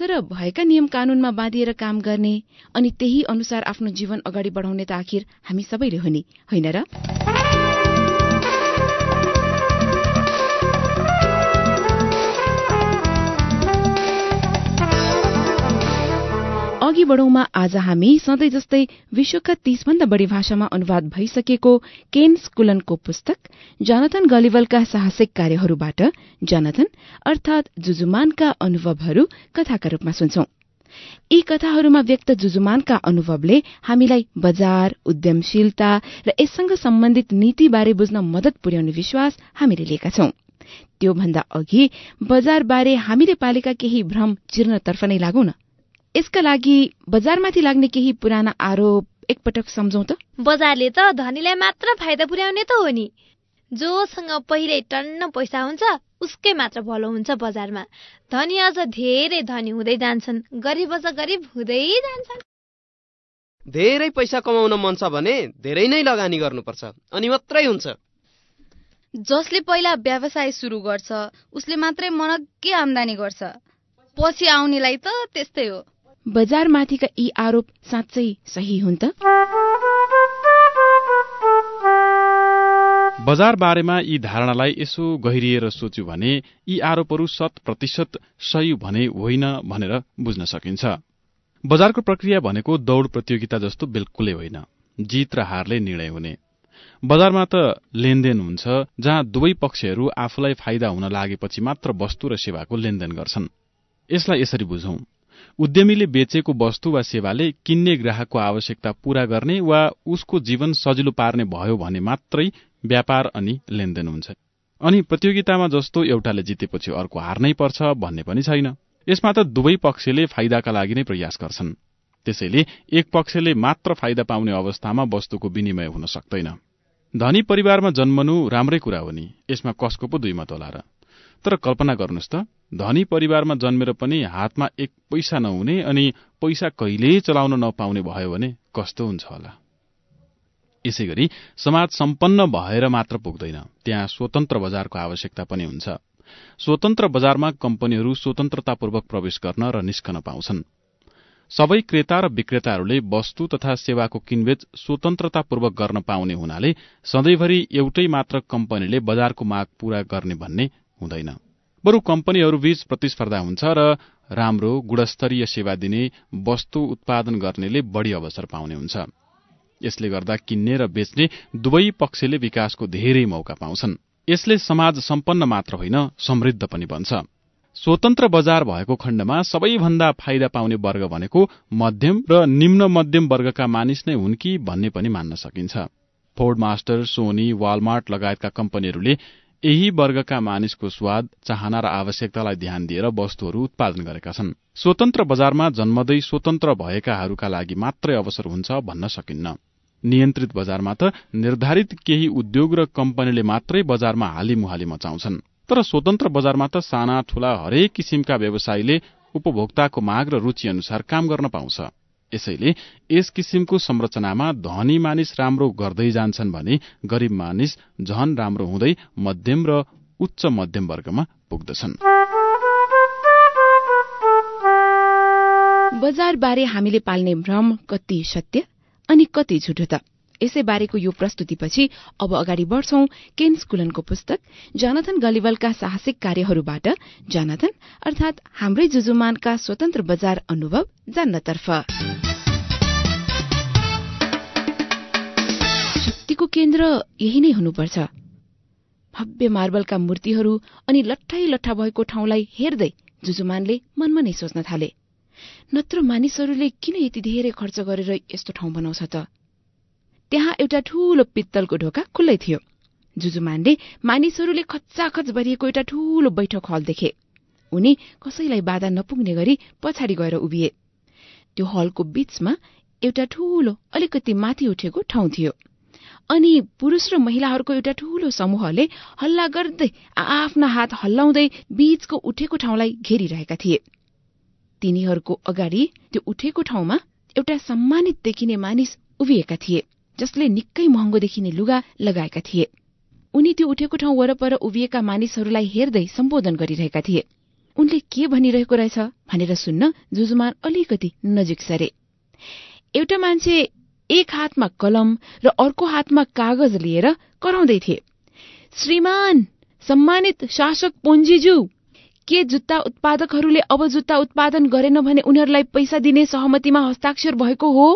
तर भएका नियम कानूनमा बाँधिएर काम गर्ने अनि त्यही अनुसार आफ्नो जीवन अगाडि बढाउने त आखिर हामी सबैले हो नि होइन र? बढौंमा आज हामी सधैँ जस्तै विश्वका तीसभन्दा बढ़ी भाषामा अनुवाद भइसकेको केन स्कुलनको पुस्तक जनथन गलिवलका साहसिक कार्यहरूबाट जनथन अर्थात जुजुमानका अनुभवहरू कथाका रूपमा सुन्छौं। यी कथाहरूमा व्यक्त जुजुमानका अनुभवले हामीलाई बजार उद्यमशीलता र यससँग सम्बन्धित नीतिबारे बुझ्न मदत पुर्याउने विश्वास हामीले लिएका छौं। त्योभन्दा अघि बजारबारे हामीले पालेका केही भ्रम चिर्नतर्फ नै लागौं न यसका लागि बजारमाथि लाग्ने केही पुराना आरोप एकपटक सम्झौं त। बजारले त धनीलाई मात्र फाइदा पुर्याउने त हो नि। जोसँग पहिले टन्न पैसा हुन्छ उसकै मात्र भलो हुन्छ बजारमा। धनी अझ धेरै धनी हुँदै जान्छन् गरिब अझ गरिब हुँदै जान्छन्। धेरै पैसा कमाउन मन छ भने धेरै नै लगानी गर्नुपर्छ अनि मात्रै हुन्छ। जसले पहिला व्यवसाय सुरु गर्छ उसले मात्रै मनग्गे आम्दानी गर्छ। पछि आउनेलाई त त्यस्तै हो। बजारमाथिका यी आरोप साँच्चै सही हुन् त? बजार बारेमा यी धारणालाई यसो गहिरिएर सोच्यो भने यी आरोपहरू शत प्रतिशत सही भने होइन भनेर बुझ्न सकिन्छ। बजारको प्रक्रिया भनेको दौड़ प्रतियोगिता जस्तो बिल्कुलै होइन। जित र हारले निर्णय हुने। बजारमा त लेनदेन हुन्छ जहाँ दुवै पक्षहरू आफूलाई फाइदा हुन लागेपछि मात्र वस्तु र सेवाको लेनदेन गर्छन्। यसलाई यसरी बुझौं। उद्यमीले बेचेको वस्तु वा सेवाले किन्ने ग्राहकको आवश्यकता पूरा गर्ने वा उसको जीवन सजिलो पार्ने भयो भने मात्रै व्यापार अनि लेनदेन हुन्छ। अनि प्रतियोगितामा जस्तो एउटाले जितेपछि अर्को हार्नै पर्छ भन्ने पनि छैन। यसमा त दुवै पक्षले फाइदाका लागि नै प्रयास गर्छन्। त्यसैले एक पक्षले मात्र फाइदा पाउने अवस्थामा वस्तुको विनिमय हुन सक्दैन। धनी परिवारमा जन्मनु राम्रै कुरा हो नि। यसमा कसको पो दुई मत होला र? तर कल्पना गर्नुहोस् त धनी परिवारमा जन्मेर पनि हातमा एक पैसा नहुने अनि पैसा कहिल्यै चलाउन नपाउने भयो भने कस्तो हुन्छ होला? यसै गरी समाज सम्पन्न भएर मात्र पुग्दैन त्यहाँ स्वतन्त्र बजारको आवश्यकता पनि हुन्छ। स्वतन्त्र बजारमा कम्पनीहरू स्वतन्त्रतापूर्वक प्रवेश गर्न र निस्कन पाउँछन्। सबै क्रेता र विक्रेताहरूले वस्तु तथा सेवाको किनबेच स्वतन्त्रतापूर्वक गर्न पाउने हुनाले सधैँभरि एउटै मात्र कम्पनीले बजारको माग पूरा गर्ने भन्ने हुँदैन। बरु कम्पनीहरूबीच प्रतिस्पर्धा हुन्छ र राम्रो गुणस्तरीय सेवा दिने वस्तु उत्पादन गर्नेले बढ़ी अवसर पाउने हुन्छ। यसले गर्दा किन्ने र बेच्ने दुवै पक्षले विकासको धेरै मौका पाउँछन्। यसले समाज सम्पन्न मात्र होइन समृद्ध पनि बन्छ। स्वतन्त्र बजार भएको खण्डमा सबैभन्दा फाइदा पाउने वर्ग भनेको मध्यम र निम्न मध्यम वर्गका मानिस नै हुन् कि भन्ने पनि मान्न सकिन्छ। फोर्ड मास्टर सोनी वालमार्ट लगायतका कम्पनीहरूले यही वर्गका मानिसको स्वाद चाहना र आवश्यकतालाई ध्यान दिएर वस्तुहरू उत्पादन गरेका छन्। स्वतन्त्र बजारमा जन्मदै स्वतन्त्र भएकाहरूका लागि मात्रै अवसर हुन्छ भन्न सकिन्न। नियन्त्रित बजारमा त निर्धारित केही उद्योग र कम्पनीले मात्रै बजारमा हालीमुहाली मचाउँछन्। तर स्वतन्त्र बजारमा त साना ठूला हरेक किसिमका व्यवसायीले उपभोक्ताको माग र रूचि अनुसार काम गर्न पाउँछ। यसैले यस किसिमको संरचनामा धनी मानिस राम्रो गर्दै जान्छन् भने गरीब मानिस झन राम्रो हुँदै मध्यम र उच्च मध्यम वर्गमा पुग्दछन्। बजारबारे हामीले पाल्ने भ्रम कति सत्य अनि कति झुटो त। यसै बारेको यो प्रस्तुतिपछि अब अगाडि बढ्छौं केन स्कुलनको पुस्तक जनथन गलिवलका साहसिक कार्यहरूबाट जनथन अर्थात हाम्रै जुजुमानका स्वतन्त्र बजार अनुभव जान्नतर्फ। शक्तिको केन्द्र यही नै हुनुपर्छ। भव्य मार्बलका मूर्तिहरू अनि लट्ठाई लट्ठा भएको ठाउँलाई हेर्दै जुजुमानले मनमा नै सोच्न थाले। नत्र मानिसहरूले किन यति धेरै खर्च गरेर यस्तो ठाउँ बनाउँछ त? त्यहाँ एउटा ठूलो पित्तलको ढोका खुल्लै थियो। जुजुमानले मानिसहरूले खच्चाखच भरिएको एउटा ठूलो बैठक हल देखे। उनी कसैलाई बाधा नपुग्ने गरी पछाडि गएर उभिए। त्यो हलको बीचमा एउटा ठूलो अलिकति माथि उठेको ठाउँ थियो। अनि पुरूष र महिलाहरूको एउटा ठूलो समूहले हल्ला गर्दै आफ्ना हात हल्लाउँदै बीचको उठेको ठाउँलाई घेरिरहेका थिए। तिनीहरूको अगाडि त्यो उठेको ठाउँमा एउटा सम्मानित देखिने मानिस उभिएका थिए जसले निकै महँगो देखिने लुगा लगाएका थिए। उनी त्यो उठेको ठाउँ वरपर उभिएका मानिसहरूलाई हेर्दै सम्बोधन गरिरहेका थिए। उनले के भनिरहेको रहेछ भनेर सुन्न जुजुमान अलिकति नजिक सरे। एउटा मान्छे एक हातमा कलम र अर्को हातमा कागज लिएर कराउँदै थिए। श्रीमान सम्मानित शासक पोन्जीज्यू के जुत्ता उत्पादकहरूले अब जुत्ता उत्पादन गरेन भने उनीहरूलाई पैसा दिने सहमतिमा हस्ताक्षर भएको हो?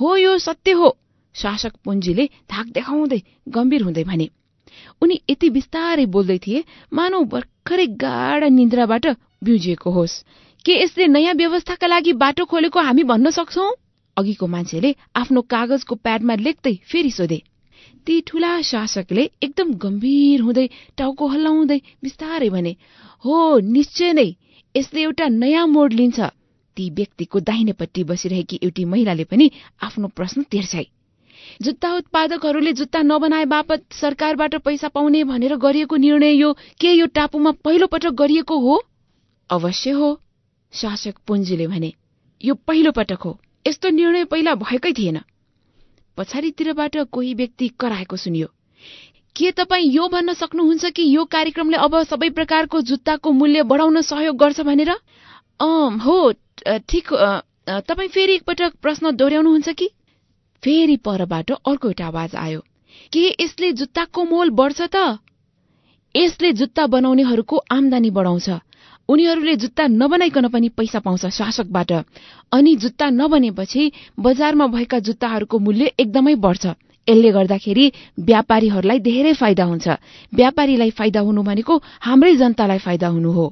हो यो सत्य हो शासक पुञ्जीले धाक देखाउँदै गम्भीर हुँदै भने। उनी यति बिस्तारै बोल्दै थिए मानव भर्खरै गाढा निन्द्राबाट बिउजिएको होस्। के यसले नयाँ व्यवस्थाका लागि बाटो खोलेको हामी भन्न सक्छौ? अघिको मान्छेले आफ्नो कागजको प्याडमा लेख्दै फेरि सोधे ती ठूला शासकले एकदम गम्भीर हुँदै टाउको हल्लाउँदै बिस्तारै भने हो निश्चय नै यसले एउटा नयाँ मोड लिन्छ। ती व्यक्तिको दाहिनेपट्टि बसिरहेकी एउटी महिलाले पनि आफ्नो प्रश्न तेर्छाई जुत्ता उत्पादकहरूले जुत्ता नबनाए बापत सरकारबाट पैसा पाउने भनेर गरिएको निर्णय यो के यो टापुमा पहिलो पटक गरिएको हो? अवश्य हो शासक पुञ्जीले भने यो पहिलो पटक हो। यस्तो निर्णय पहिला भएकै थिएन। पछाडितिरबाट कोही व्यक्ति कराएको सुनियो के तपाईँ यो भन्न सक्नुहुन्छ कि यो कार्यक्रमले अब सबै प्रकारको जुत्ताको मूल्य बढाउन सहयोग गर्छ भनेर? हो ठिक तपाईँ फेरि एकपटक प्रश्न दोहोऱ्याउनुहुन्छ कि? फेरि परबाट अर्को एउटा आवाज आयो के यसले जुत्ताको मोल बढ्छ त? यसले जुत्ता बनाउनेहरूको आमदानी बढाउँछ। उनीहरूले जुत्ता नबनाइकन पनि पैसा पाउँछ शासकबाट। अनि जुत्ता नबनेपछि बजारमा भएका जुत्ताहरूको मूल्य एकदमै बढ्छ। यसले गर्दाखेरि व्यापारीहरूलाई धेरै फाइदा हुन्छ। व्यापारीलाई फाइदा हुनु भनेको हाम्रै जनतालाई फाइदा हुनु हो।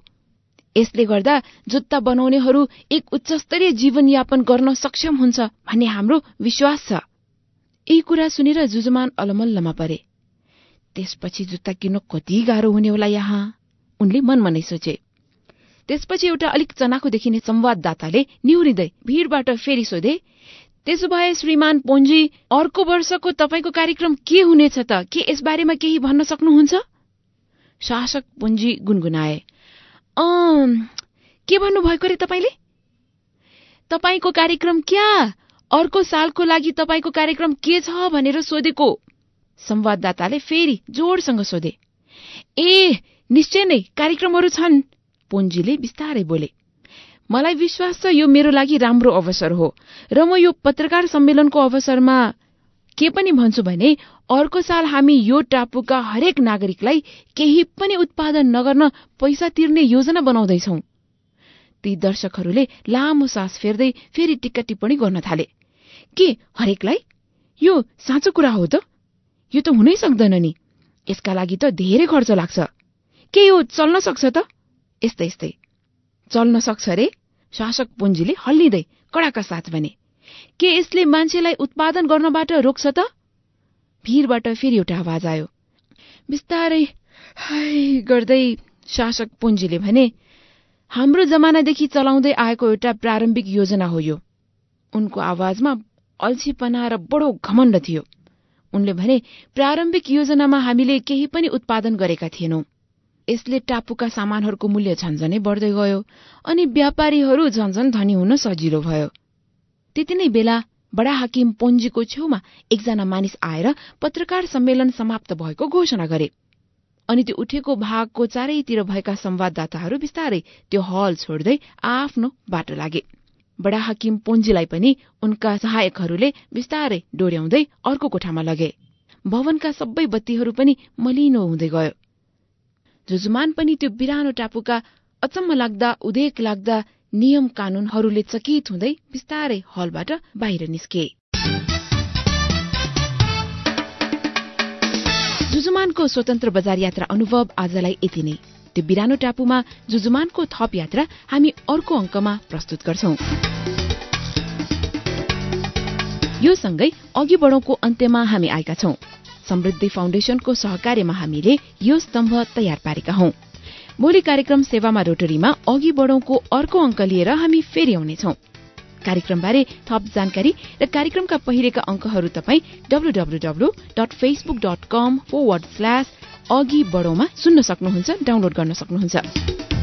यसले गर्दा जुत्ता बनाउनेहरू एक उच्चस्तरीय जीवनयापन गर्न सक्षम हुन्छ भन्ने हाम्रो विश्वास छ। यी कुरा सुनेर जुजुमान अलमल्लमा परे त्यसपछि जुत्ता किन्न कति गाह्रो हुने होला यहाँ? उनले मनमनै सोचे। त्यसपछि एउटा अलिक चनाखो देखिने संवाददाताले निहुरिँदै भीड़बाट फेरि सोधे त्यसो भए श्रीमान पोन्जी अर्को वर्षको तपाईँको कार्यक्रम के हुनेछ त? के यसबारेमा केही भन्न सक्नुहुन्छ? शासक पुञ्जी गुनगुनाए के भन्नुभएको रे तपाईँले? तपाईँको कार्यक्रम क्या? अर्को सालको लागि तपाईँको कार्यक्रम के छ भनेर सोधेको? संवाददाताले फेरि जोडसँग सोधे ए निश्चय नै कार्यक्रमहरू छन्। पुञ्जीले बिस्तारै बोले मलाई विश्वास छ यो मेरो लागि राम्रो अवसर हो र म यो पत्रकार सम्मेलनको अवसरमा के पनि भन्छु भने अर्को साल हामी यो टापुका हरेक नागरिकलाई केही पनि उत्पादन नगर्न पैसा तिर्ने योजना बनाउँदैछौ। ती दर्शकहरूले लामो सास फेर्दै फेरि टिक्का टिप्पणी गर्न थाले के हरेकलाई? यो साँचो कुरा हो त? यो त हुनै सक्दैन नि। यसका लागि त धेरै खर्च लाग्छ। के यो चल्न सक्छ त? यस्तै यस्तै। चल्न सक्छ रे शासक पुञ्जीले हल्लिँदै कडाका साथ भने के यसले मान्छेलाई उत्पादन गर्नबाट रोक्छ त? भिरबाट फेरि एउटा आवाज आयो। बिस्तारै गर्दै शासक पुञ्जीले भने हाम्रो जमानादेखि चलाउँदै आएको एउटा प्रारम्भिक योजना हो यो। उनको आवाजमा अल्छीपना र बडो घमण्ड थियो। उनले भने प्रारम्भिक योजनामा हामीले केही पनि उत्पादन गरेका थिएनौं। यसले टापुका सामानहरूको मूल्य झन्झनै बढ्दै गयो अनि व्यापारीहरू झन्झन धनी हुन सजिलो भयो। त्यति नै बेला बडा हाकिम पोन्जीको छेउमा एकजना मानिस आएर पत्रकार सम्मेलन समाप्त भएको घोषणा गरे। अनि त्यो उठेको भागको चारैतिर भएका संवाददाताहरू बिस्तारै त्यो हल छोड्दै आफ्नो बाटो लागे। बडा हाकिम पोन्जीलाई पनि उनका सहायकहरूले बिस्तारै डोर्याउँदै अर्को कोठामा लगे। भवनका सबै बत्तीहरू पनि मलिनो हुँदै गयो। जुजुमान पनि त्यो बिरानो टापुका अचम्म लाग्दा उदेक लाग्दा नियम कानूनहरूले चकित हुँदै बिस्तारै हलबाट बाहिर निस्के। जुजुमानको स्वतन्त्र बजार यात्रा अनुभव आजलाई यति नै। त्यो बिरानो टापुमा जुजुमानको थप यात्रा हामी अर्को अङ्कमा प्रस्तुत गर्छौ। यो सँगै अघि बढौँको अन्त्यमा हामी आएका छौं। समृद्धि फाउन्डेशनको सहकार्यमा हामीले यो स्तम्भ तयार पारेका हौं। भोलि कार्यक्रम सेवामा रोटरीमा अघि बढौँको अर्को अङ्क लिएर हामी फेरि आउनेछौ। कार्यक्रमबारे थप जानकारी र कार्यक्रमका पहिलेका अंकहरू तपाईँ W W W dot Facebook dot com forward slash अघि बढौमा सुन्न सक्नुहुन्छ डाउनलोड गर्न सक्नुहुन्छ।